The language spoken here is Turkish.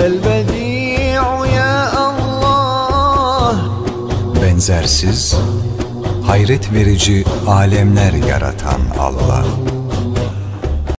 البديع يا الله Benzersiz, hayret verici alemler yaratan Allah.